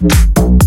Boom.